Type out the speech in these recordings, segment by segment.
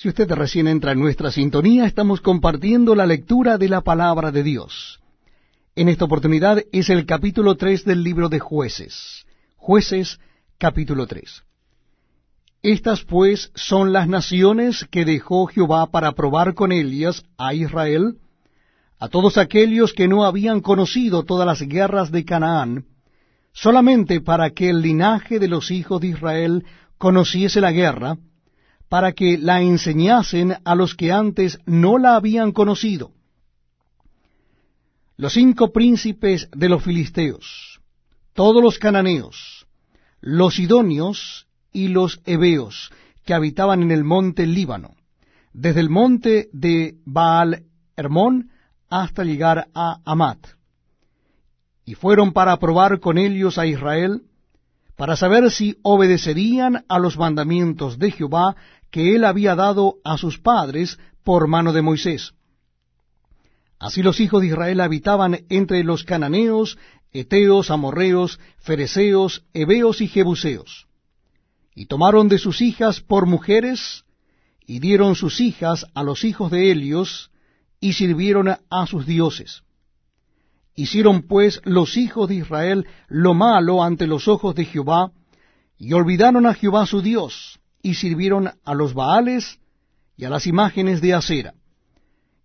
Si usted recién entra en nuestra sintonía, estamos compartiendo la lectura de la palabra de Dios. En esta oportunidad es el capítulo 3 del libro de jueces. Jueces, capítulo 3. Estas pues son las naciones que dejó Jehová para probar con Elías a Israel, a todos aquellos que no habían conocido todas las guerras de Canaán, solamente para que el linaje de los hijos de Israel conociese la guerra, para que la enseñasen a los que antes no la habían conocido. Los cinco príncipes de los filisteos, todos los cananeos, los sidonios y los heveos que habitaban en el monte Líbano, desde el monte de Baal Hermón hasta llegar a Amat. Y fueron para probar con ellos a Israel, para saber si obedecerían a los mandamientos de Jehová que él había dado a sus padres por mano de Moisés. Así los hijos de Israel habitaban entre los cananeos, eteos, amorreos, fereceos, heveos y jebuseos. Y tomaron de sus hijas por mujeres, y dieron sus hijas a los hijos de Helios, y sirvieron a sus dioses. Hicieron pues los hijos de Israel lo malo ante los ojos de Jehová, y olvidaron a Jehová su Dios, y sirvieron a los Baales y a las imágenes de acera.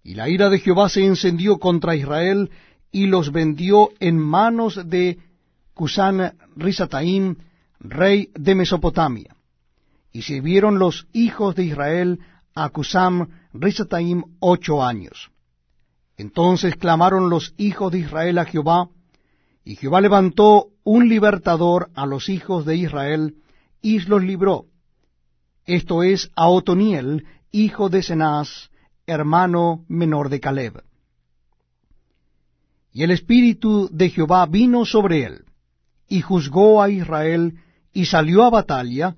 Y la ira de Jehová se encendió contra Israel y los vendió en manos de Cusán Risataim, rey de Mesopotamia. Y sirvieron los hijos de Israel a Cusán Risataim ocho años. Entonces clamaron los hijos de Israel a Jehová, y Jehová levantó un libertador a los hijos de Israel, y los libró esto es a Otoniel, hijo de Cenaz, hermano menor de Caleb. Y el Espíritu de Jehová vino sobre él, y juzgó a Israel, y salió a batalla,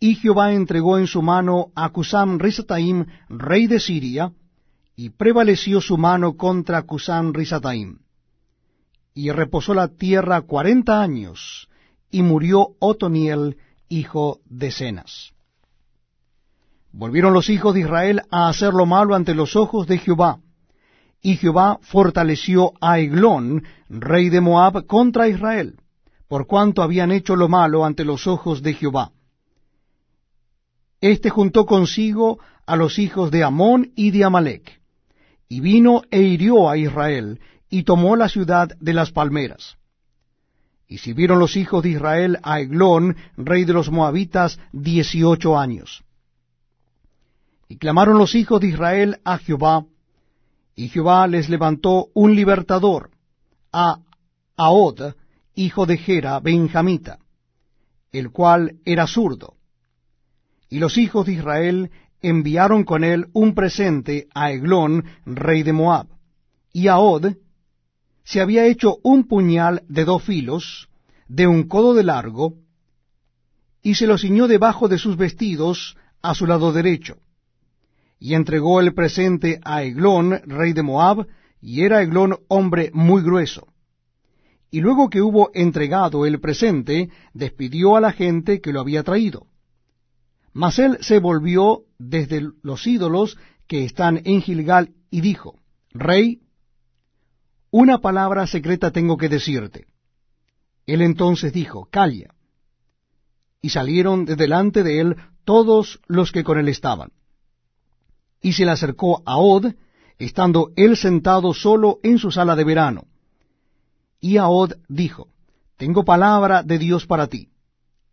y Jehová entregó en su mano a Cusam Risataim, rey de Siria, y prevaleció su mano contra Cusam Risataim. Y reposó la tierra cuarenta años, y murió Otoniel, hijo de Cenas. Volvieron los hijos de Israel a hacer lo malo ante los ojos de Jehová. Y Jehová fortaleció a Eglón, rey de Moab, contra Israel, por cuanto habían hecho lo malo ante los ojos de Jehová. Este juntó consigo a los hijos de Amón y de Amalek, y vino e hirió a Israel, y tomó la ciudad de las palmeras. Y sirvieron los hijos de Israel a Eglón, rey de los Moabitas, dieciocho años. Y clamaron los hijos de Israel a Jehová, y Jehová les levantó un libertador, a Ahod, hijo de Gera, benjamita, el cual era zurdo. Y los hijos de Israel enviaron con él un presente a Eglón, rey de Moab. Y Ahod se había hecho un puñal de dos filos, de un codo de largo, y se lo ciñó debajo de sus vestidos a su lado derecho y entregó el presente a Eglón, rey de Moab, y era Eglón hombre muy grueso. Y luego que hubo entregado el presente, despidió a la gente que lo había traído. Mas él se volvió desde los ídolos que están en Gilgal y dijo, Rey, una palabra secreta tengo que decirte. Él entonces dijo, Calla. Y salieron de delante de él todos los que con él estaban y se le acercó a Od, estando él sentado solo en su sala de verano. Y Od dijo, Tengo palabra de Dios para ti.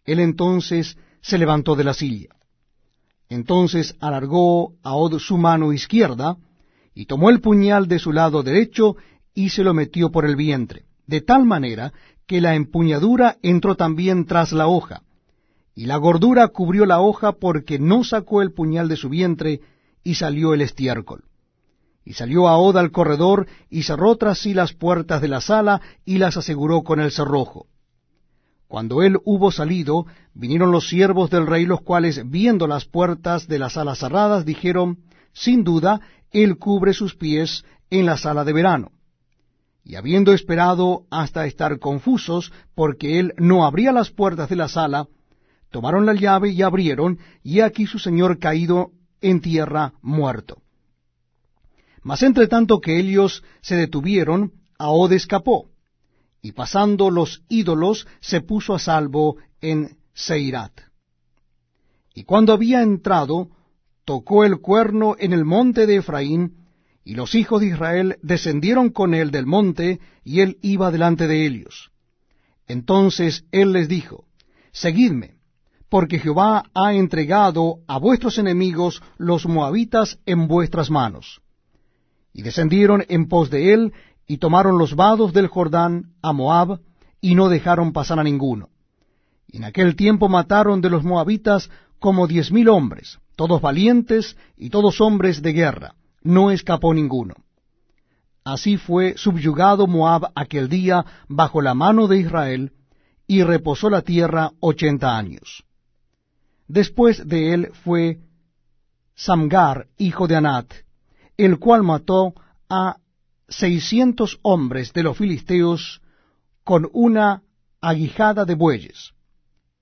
Él entonces se levantó de la silla. Entonces alargó Od su mano izquierda, y tomó el puñal de su lado derecho, y se lo metió por el vientre, de tal manera que la empuñadura entró también tras la hoja, y la gordura cubrió la hoja porque no sacó el puñal de su vientre, y salió el estiércol. Y salió Ahod al corredor, y cerró tras sí las puertas de la sala, y las aseguró con el cerrojo. Cuando él hubo salido, vinieron los siervos del rey, los cuales, viendo las puertas de la sala cerradas, dijeron, Sin duda, él cubre sus pies en la sala de verano. Y habiendo esperado hasta estar confusos, porque él no abría las puertas de la sala, tomaron la llave y abrieron, y aquí su señor caído en tierra muerto. Mas entre tanto que ellos se detuvieron, Ahod escapó, y pasando los ídolos se puso a salvo en Seirat. Y cuando había entrado, tocó el cuerno en el monte de Efraín, y los hijos de Israel descendieron con él del monte, y él iba delante de ellos. Entonces él les dijo, Seguidme, porque Jehová ha entregado a vuestros enemigos los moabitas en vuestras manos. Y descendieron en pos de él, y tomaron los vados del Jordán a Moab, y no dejaron pasar a ninguno. Y en aquel tiempo mataron de los moabitas como diez mil hombres, todos valientes y todos hombres de guerra, no escapó ninguno. Así fue subyugado Moab aquel día bajo la mano de Israel, y reposó la tierra ochenta años. Después de él fue Samgar, hijo de Anat, el cual mató a seiscientos hombres de los filisteos con una aguijada de bueyes,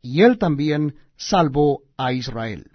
y él también salvó a Israel.